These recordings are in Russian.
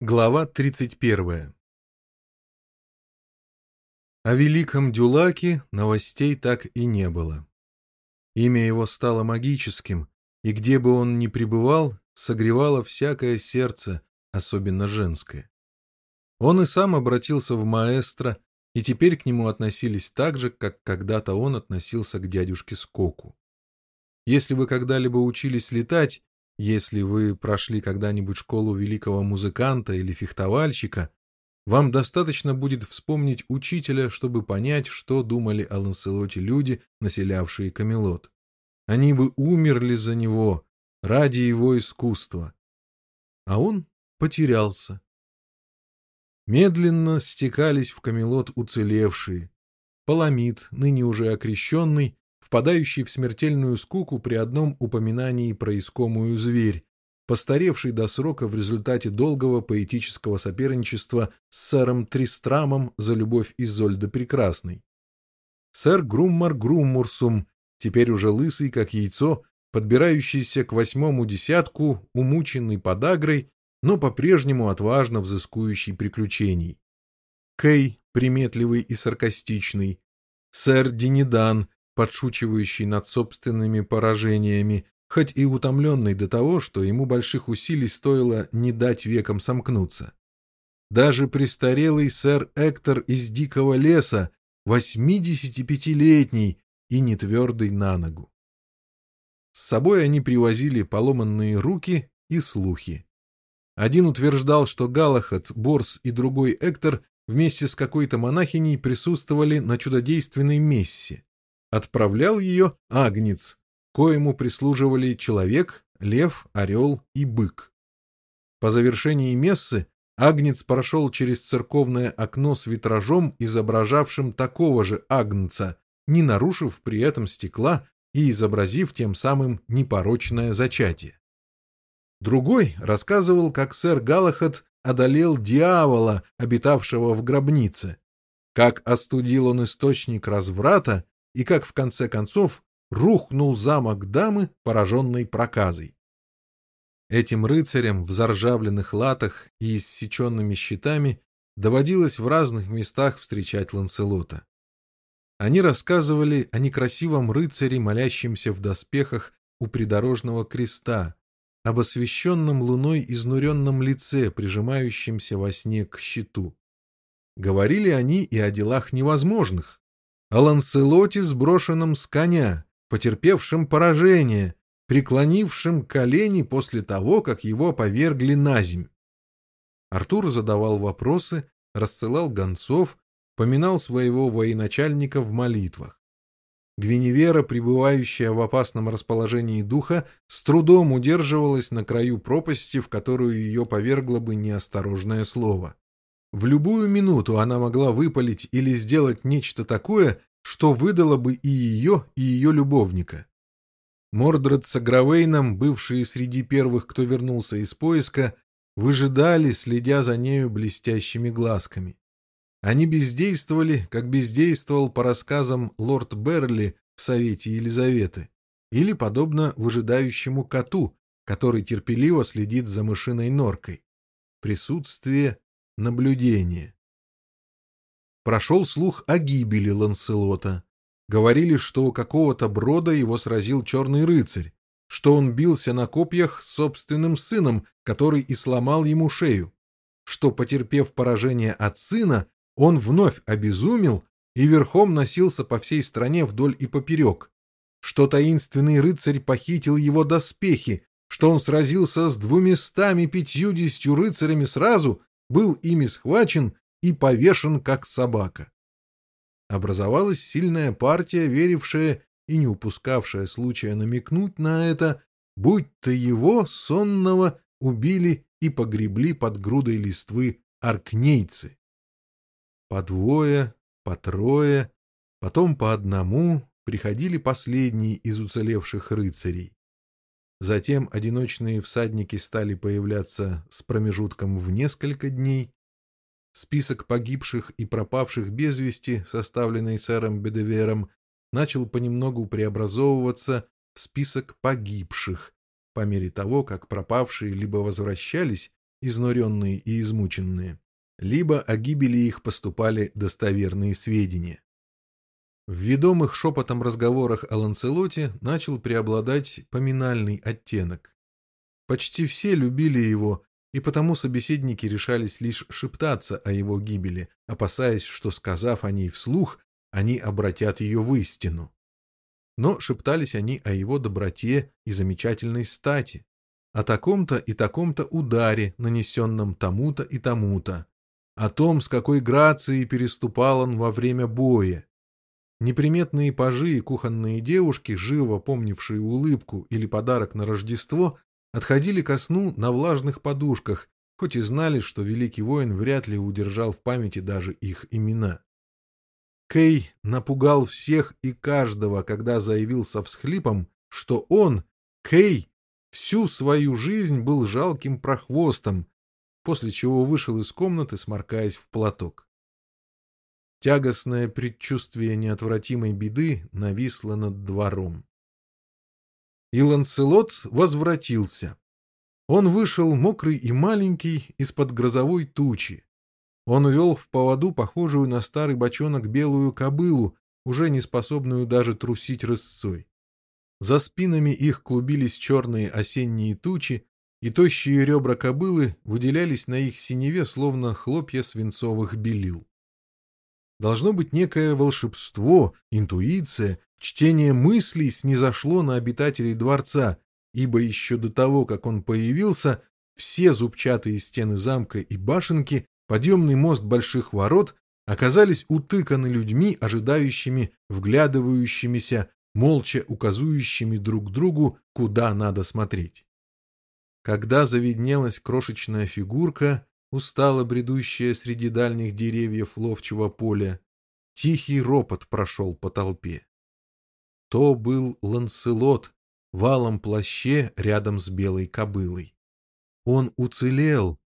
Глава 31 О великом Дюлаке новостей так и не было. Имя его стало магическим, и где бы он ни пребывал, согревало всякое сердце, особенно женское. Он и сам обратился в маэстро, и теперь к нему относились так же, как когда-то он относился к дядюшке Скоку. Если вы когда-либо учились летать, если вы прошли когда-нибудь школу великого музыканта или фехтовальщика, вам достаточно будет вспомнить учителя, чтобы понять, что думали о Ланселоте люди, населявшие Камелот. Они бы умерли за него, ради его искусства. А он потерялся. Медленно стекались в Камелот уцелевшие. Паламид, ныне уже окрещенный, впадающий в смертельную скуку при одном упоминании про искомую зверь, постаревший до срока в результате долгого поэтического соперничества с сэром Тристрамом за любовь Изольды Прекрасной. Сэр Груммар Груммурсум, теперь уже лысый, как яйцо, подбирающийся к восьмому десятку, умученный подагрой, но по-прежнему отважно взыскующий приключений. Кей, приметливый и саркастичный, сэр Денидан, подшучивающий над собственными поражениями, хоть и утомленный до того, что ему больших усилий стоило не дать векам сомкнуться. Даже престарелый сэр Эктор из дикого леса, восьмидесятипятилетний и нетвердый на ногу. С собой они привозили поломанные руки и слухи. Один утверждал, что Галахат, Борс и другой Эктор вместе с какой-то монахиней присутствовали на чудодейственной мессе отправлял ее агнец, коему прислуживали человек, лев, орел и бык. По завершении мессы агнец прошел через церковное окно с витражом, изображавшим такого же агнца, не нарушив при этом стекла и изобразив тем самым непорочное зачатие. Другой рассказывал, как сэр Галахад одолел дьявола, обитавшего в гробнице, как остудил он источник разврата и как в конце концов рухнул замок дамы, пораженной проказой. Этим рыцарям в заржавленных латах и иссеченными щитами доводилось в разных местах встречать Ланселота. Они рассказывали о некрасивом рыцаре, молящемся в доспехах у придорожного креста, об освещенном луной изнуренном лице, прижимающемся во сне к щиту. Говорили они и о делах невозможных, о Ланселоте, сброшенном с коня, потерпевшем поражение, преклонившем колени после того, как его повергли на земь. Артур задавал вопросы, рассылал гонцов, поминал своего военачальника в молитвах. Гвиневера, пребывающая в опасном расположении духа, с трудом удерживалась на краю пропасти, в которую ее повергло бы неосторожное слово. В любую минуту она могла выпалить или сделать нечто такое, что выдало бы и ее, и ее любовника. Мордред с Агравейном, бывшие среди первых, кто вернулся из поиска, выжидали, следя за нею блестящими глазками. Они бездействовали, как бездействовал по рассказам лорд Берли в Совете Елизаветы, или подобно выжидающему коту, который терпеливо следит за мышиной норкой. Присутствие наблюдение. Прошел слух о гибели Ланселота. Говорили, что у какого-то брода его сразил черный рыцарь, что он бился на копьях с собственным сыном, который и сломал ему шею, что, потерпев поражение от сына, он вновь обезумел и верхом носился по всей стране вдоль и поперек, что таинственный рыцарь похитил его доспехи, что он сразился с двумястами пятьюдесятью рыцарями сразу был ими схвачен и повешен как собака. Образовалась сильная партия, верившая и не упускавшая случая намекнуть на это, будь-то его, сонного, убили и погребли под грудой листвы аркнейцы. По двое, по трое, потом по одному приходили последние из уцелевших рыцарей. Затем одиночные всадники стали появляться с промежутком в несколько дней. Список погибших и пропавших без вести, составленный сэром Бедевером, начал понемногу преобразовываться в список погибших, по мере того, как пропавшие либо возвращались, изнуренные и измученные, либо о гибели их поступали достоверные сведения. В ведомых шепотом разговорах о Ланцелоте начал преобладать поминальный оттенок. Почти все любили его, и потому собеседники решались лишь шептаться о его гибели, опасаясь, что, сказав о ней вслух, они обратят ее в истину. Но шептались они о его доброте и замечательной стати, о таком-то и таком-то ударе, нанесенном тому-то и тому-то, о том, с какой грацией переступал он во время боя, Неприметные пажи и кухонные девушки, живо помнившие улыбку или подарок на Рождество, отходили ко сну на влажных подушках, хоть и знали, что великий воин вряд ли удержал в памяти даже их имена. Кей напугал всех и каждого, когда заявил со всхлипом, что он, Кей, всю свою жизнь был жалким прохвостом, после чего вышел из комнаты, сморкаясь в платок. Тягостное предчувствие неотвратимой беды нависло над двором. И Ланселот возвратился. Он вышел мокрый и маленький из-под грозовой тучи. Он вел в поводу похожую на старый бочонок белую кобылу, уже не способную даже трусить рысцой. За спинами их клубились черные осенние тучи, и тощие ребра кобылы выделялись на их синеве, словно хлопья свинцовых белил. Должно быть некое волшебство, интуиция, чтение мыслей снизошло на обитателей дворца, ибо еще до того, как он появился, все зубчатые стены замка и башенки, подъемный мост больших ворот оказались утыканы людьми, ожидающими, вглядывающимися, молча указующими друг другу, куда надо смотреть. Когда завиднелась крошечная фигурка, устало бредущая среди дальних деревьев ловчего поля, тихий ропот прошел по толпе. То был Ланселот в алом плаще рядом с белой кобылой. Он уцелел,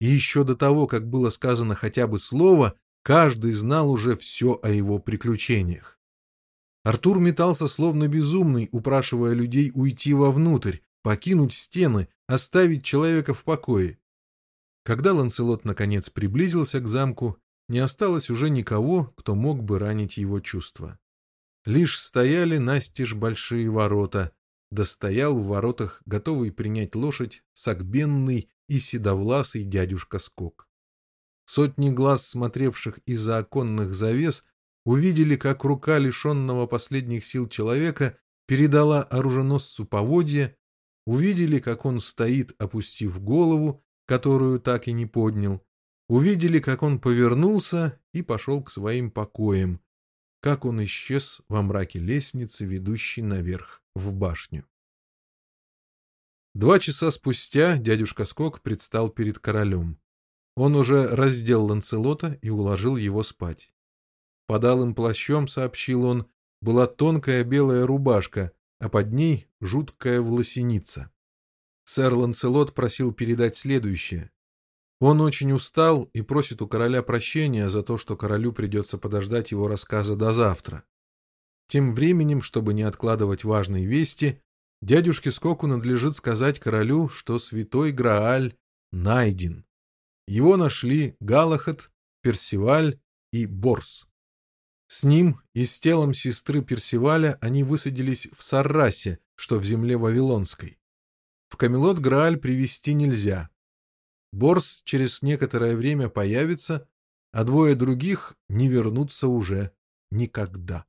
и еще до того, как было сказано хотя бы слово, каждый знал уже все о его приключениях. Артур метался словно безумный, упрашивая людей уйти вовнутрь, покинуть стены, оставить человека в покое. Когда Ланселот наконец приблизился к замку, не осталось уже никого, кто мог бы ранить его чувства. Лишь стояли настежь большие ворота, да стоял в воротах, готовый принять лошадь, согбенный и седовласый дядюшка Скок. Сотни глаз, смотревших из-за оконных завес, увидели, как рука лишенного последних сил человека передала оруженосцу поводья, увидели, как он стоит, опустив голову, которую так и не поднял, увидели, как он повернулся и пошел к своим покоям, как он исчез во мраке лестницы, ведущей наверх в башню. Два часа спустя дядюшка Скок предстал перед королем. Он уже раздел Ланцелота и уложил его спать. Под алым плащом, сообщил он, была тонкая белая рубашка, а под ней жуткая власеница. Сэр Ланселот просил передать следующее. Он очень устал и просит у короля прощения за то, что королю придется подождать его рассказа до завтра. Тем временем, чтобы не откладывать важные вести, дядюшке Скоку надлежит сказать королю, что святой Грааль найден. Его нашли Галахат, Персиваль и Борс. С ним и с телом сестры Персиваля они высадились в Саррасе, что в земле Вавилонской. В Камелот Грааль привести нельзя. Борс через некоторое время появится, а двое других не вернутся уже никогда.